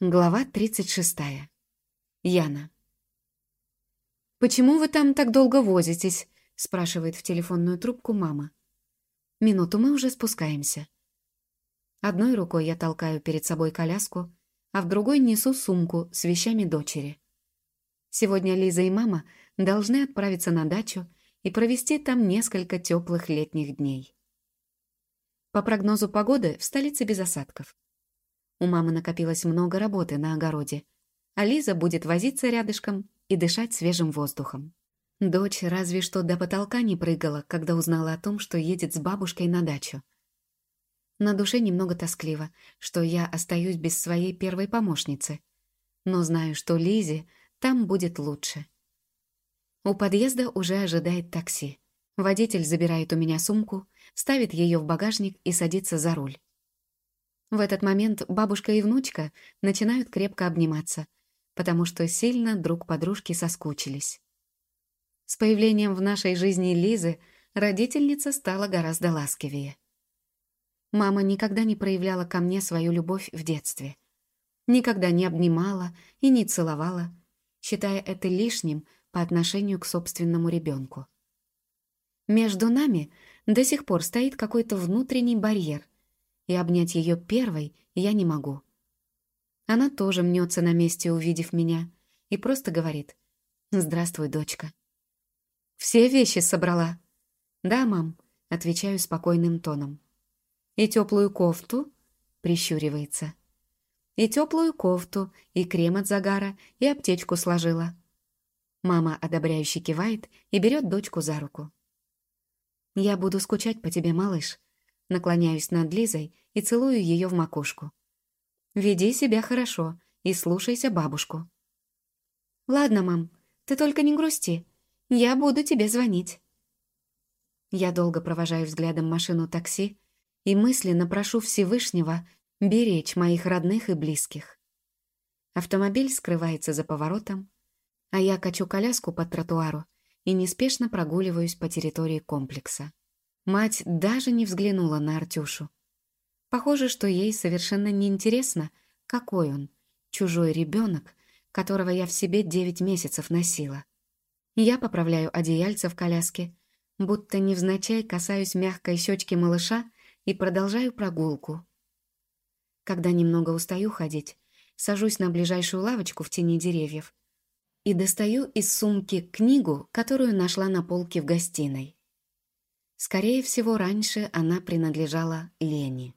Глава 36. Яна. «Почему вы там так долго возитесь?» — спрашивает в телефонную трубку мама. Минуту мы уже спускаемся. Одной рукой я толкаю перед собой коляску, а в другой несу сумку с вещами дочери. Сегодня Лиза и мама должны отправиться на дачу и провести там несколько теплых летних дней. По прогнозу погоды в столице без осадков. У мамы накопилось много работы на огороде, а Лиза будет возиться рядышком и дышать свежим воздухом. Дочь разве что до потолка не прыгала, когда узнала о том, что едет с бабушкой на дачу. На душе немного тоскливо, что я остаюсь без своей первой помощницы. Но знаю, что Лизе там будет лучше. У подъезда уже ожидает такси. Водитель забирает у меня сумку, ставит ее в багажник и садится за руль. В этот момент бабушка и внучка начинают крепко обниматься, потому что сильно друг подружки соскучились. С появлением в нашей жизни Лизы родительница стала гораздо ласковее. Мама никогда не проявляла ко мне свою любовь в детстве. Никогда не обнимала и не целовала, считая это лишним по отношению к собственному ребенку. Между нами до сих пор стоит какой-то внутренний барьер — и обнять ее первой я не могу. Она тоже мнется на месте, увидев меня, и просто говорит «Здравствуй, дочка». «Все вещи собрала?» «Да, мам», — отвечаю спокойным тоном. «И теплую кофту?» — прищуривается. «И теплую кофту, и крем от загара, и аптечку сложила». Мама одобряюще кивает и берет дочку за руку. «Я буду скучать по тебе, малыш», Наклоняюсь над Лизой и целую ее в макушку. «Веди себя хорошо и слушайся бабушку». «Ладно, мам, ты только не грусти. Я буду тебе звонить». Я долго провожаю взглядом машину такси и мысленно прошу Всевышнего беречь моих родных и близких. Автомобиль скрывается за поворотом, а я качу коляску по тротуару и неспешно прогуливаюсь по территории комплекса. Мать даже не взглянула на Артюшу. Похоже, что ей совершенно неинтересно, какой он, чужой ребенок, которого я в себе девять месяцев носила. Я поправляю одеяльце в коляске, будто невзначай касаюсь мягкой щечки малыша и продолжаю прогулку. Когда немного устаю ходить, сажусь на ближайшую лавочку в тени деревьев и достаю из сумки книгу, которую нашла на полке в гостиной. Скорее всего, раньше она принадлежала Лене.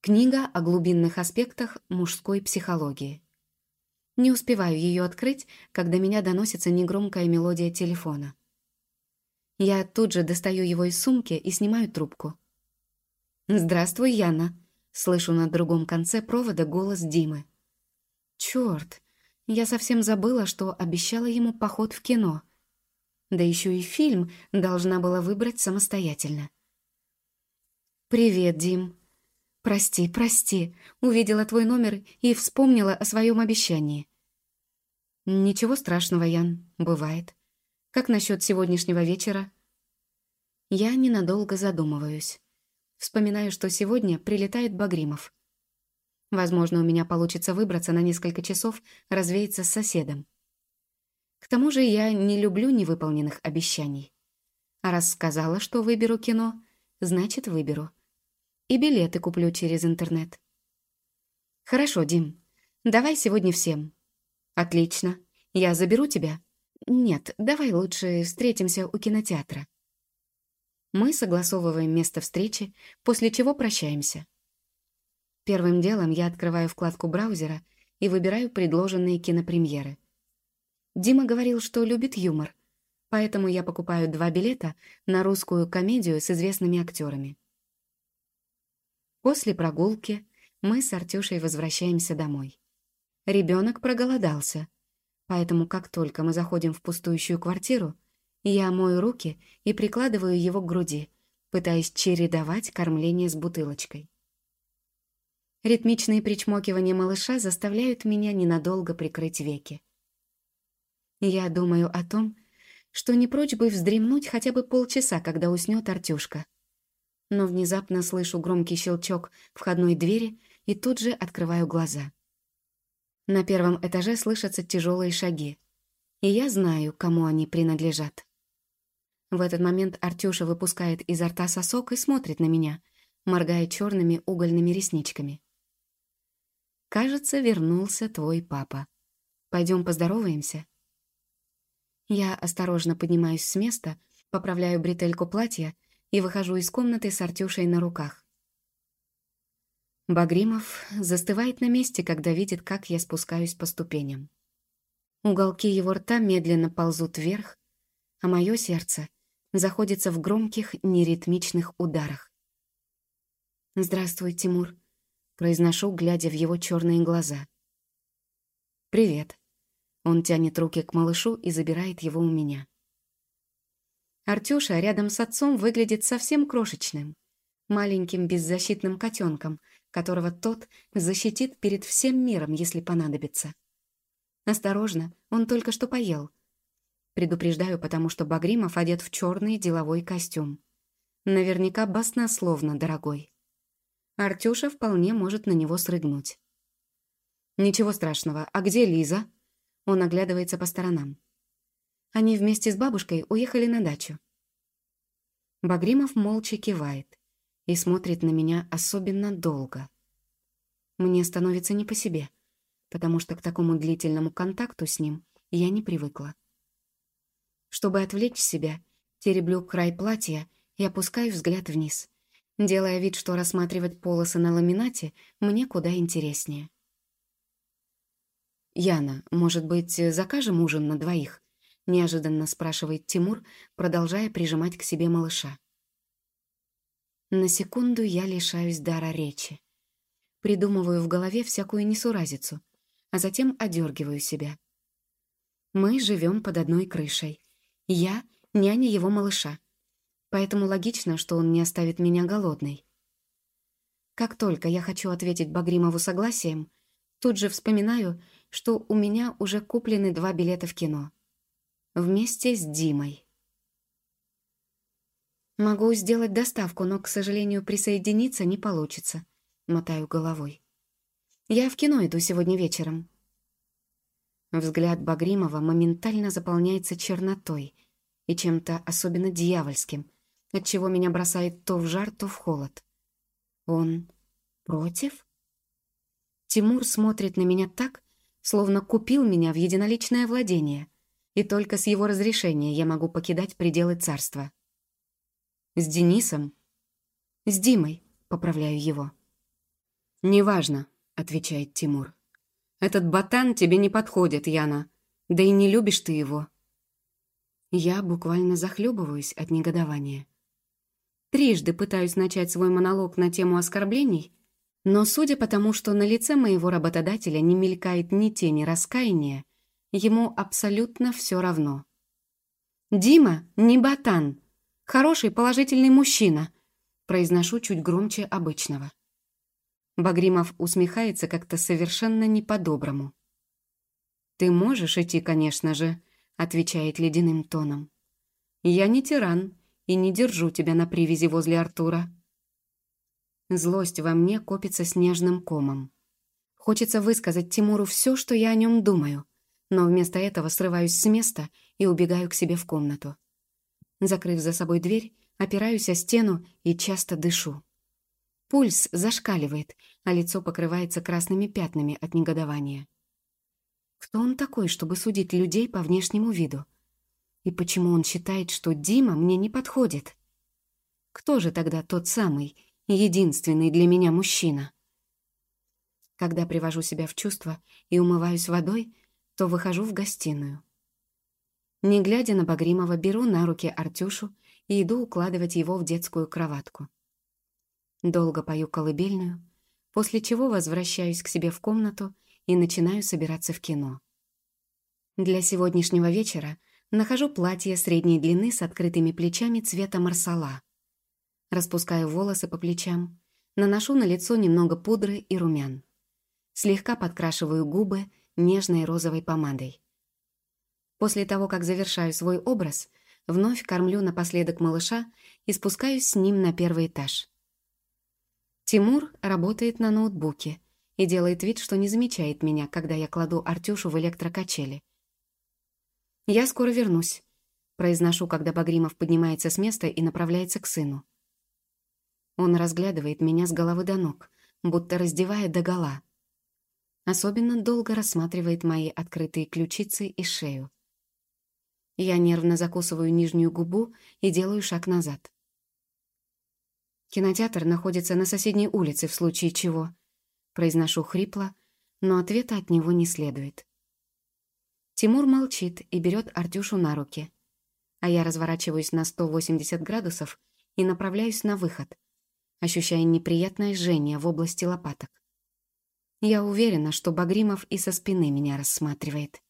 Книга о глубинных аспектах мужской психологии. Не успеваю ее открыть, когда меня доносится негромкая мелодия телефона. Я тут же достаю его из сумки и снимаю трубку. «Здравствуй, Яна», — слышу на другом конце провода голос Димы. «Чёрт, я совсем забыла, что обещала ему поход в кино». Да еще и фильм должна была выбрать самостоятельно. «Привет, Дим. Прости, прости. Увидела твой номер и вспомнила о своем обещании». «Ничего страшного, Ян. Бывает. Как насчет сегодняшнего вечера?» Я ненадолго задумываюсь. Вспоминаю, что сегодня прилетает Багримов. Возможно, у меня получится выбраться на несколько часов, развеяться с соседом. К тому же я не люблю невыполненных обещаний. А раз сказала, что выберу кино, значит, выберу. И билеты куплю через интернет. Хорошо, Дим. Давай сегодня всем. Отлично. Я заберу тебя. Нет, давай лучше встретимся у кинотеатра. Мы согласовываем место встречи, после чего прощаемся. Первым делом я открываю вкладку браузера и выбираю предложенные кинопремьеры. Дима говорил, что любит юмор, поэтому я покупаю два билета на русскую комедию с известными актерами. После прогулки мы с Артюшей возвращаемся домой. Ребенок проголодался, поэтому как только мы заходим в пустующую квартиру, я мою руки и прикладываю его к груди, пытаясь чередовать кормление с бутылочкой. Ритмичные причмокивания малыша заставляют меня ненадолго прикрыть веки. Я думаю о том, что не прочь бы вздремнуть хотя бы полчаса, когда уснет Артюшка. Но внезапно слышу громкий щелчок входной двери и тут же открываю глаза. На первом этаже слышатся тяжелые шаги, и я знаю, кому они принадлежат. В этот момент Артюша выпускает изо рта сосок и смотрит на меня, моргая черными угольными ресничками. «Кажется, вернулся твой папа. Пойдем поздороваемся?» Я осторожно поднимаюсь с места, поправляю бретельку платья и выхожу из комнаты с Артюшей на руках. Багримов застывает на месте, когда видит, как я спускаюсь по ступеням. Уголки его рта медленно ползут вверх, а мое сердце заходится в громких, неритмичных ударах. «Здравствуй, Тимур», — произношу, глядя в его черные глаза. «Привет». Он тянет руки к малышу и забирает его у меня. Артюша рядом с отцом выглядит совсем крошечным, маленьким беззащитным котенком, которого тот защитит перед всем миром, если понадобится. Осторожно, он только что поел. Предупреждаю, потому что Багримов одет в черный деловой костюм. Наверняка баснословно дорогой. Артюша вполне может на него срыгнуть. «Ничего страшного. А где Лиза?» Он оглядывается по сторонам. Они вместе с бабушкой уехали на дачу. Багримов молча кивает и смотрит на меня особенно долго. Мне становится не по себе потому что к такому длительному контакту с ним я не привыкла. Чтобы отвлечь себя, тереблю край платья и опускаю взгляд вниз, делая вид, что рассматривать полосы на ламинате мне куда интереснее. «Яна, может быть, закажем ужин на двоих?» — неожиданно спрашивает Тимур, продолжая прижимать к себе малыша. На секунду я лишаюсь дара речи. Придумываю в голове всякую несуразицу — а затем одергиваю себя. Мы живем под одной крышей. Я — няня его малыша. Поэтому логично, что он не оставит меня голодной. Как только я хочу ответить Багримову согласием, тут же вспоминаю, что у меня уже куплены два билета в кино. Вместе с Димой. Могу сделать доставку, но, к сожалению, присоединиться не получится. Мотаю головой. Я в кино иду сегодня вечером». Взгляд Багримова моментально заполняется чернотой и чем-то особенно дьявольским, отчего меня бросает то в жар, то в холод. «Он против?» Тимур смотрит на меня так, словно купил меня в единоличное владение, и только с его разрешения я могу покидать пределы царства. «С Денисом?» «С Димой», — поправляю его. «Неважно», — отвечает Тимур. «Этот ботан тебе не подходит, Яна. Да и не любишь ты его». Я буквально захлебываюсь от негодования. Трижды пытаюсь начать свой монолог на тему оскорблений, но судя по тому, что на лице моего работодателя не мелькает ни тени раскаяния, ему абсолютно все равно. «Дима не ботан. Хороший положительный мужчина», произношу чуть громче обычного. Багримов усмехается как-то совершенно не по-доброму. «Ты можешь идти, конечно же», — отвечает ледяным тоном. «Я не тиран и не держу тебя на привязи возле Артура». Злость во мне копится снежным комом. Хочется высказать Тимуру все, что я о нем думаю, но вместо этого срываюсь с места и убегаю к себе в комнату. Закрыв за собой дверь, опираюсь о стену и часто дышу. Пульс зашкаливает, а лицо покрывается красными пятнами от негодования. Кто он такой, чтобы судить людей по внешнему виду? И почему он считает, что Дима мне не подходит? Кто же тогда тот самый, единственный для меня мужчина? Когда привожу себя в чувство и умываюсь водой, то выхожу в гостиную. Не глядя на Багримова, беру на руки Артюшу и иду укладывать его в детскую кроватку. Долго пою колыбельную, после чего возвращаюсь к себе в комнату и начинаю собираться в кино. Для сегодняшнего вечера нахожу платье средней длины с открытыми плечами цвета марсала. Распускаю волосы по плечам, наношу на лицо немного пудры и румян. Слегка подкрашиваю губы нежной розовой помадой. После того, как завершаю свой образ, вновь кормлю напоследок малыша и спускаюсь с ним на первый этаж. Тимур работает на ноутбуке, и делает вид, что не замечает меня, когда я кладу Артюшу в электрокачели. «Я скоро вернусь», — произношу, когда Багримов поднимается с места и направляется к сыну. Он разглядывает меня с головы до ног, будто раздевая догола. Особенно долго рассматривает мои открытые ключицы и шею. Я нервно закусываю нижнюю губу и делаю шаг назад. Кинотеатр находится на соседней улице, в случае чего. Произношу хрипло, но ответа от него не следует. Тимур молчит и берет Артюшу на руки. А я разворачиваюсь на 180 градусов и направляюсь на выход, ощущая неприятное жжение в области лопаток. Я уверена, что Багримов и со спины меня рассматривает.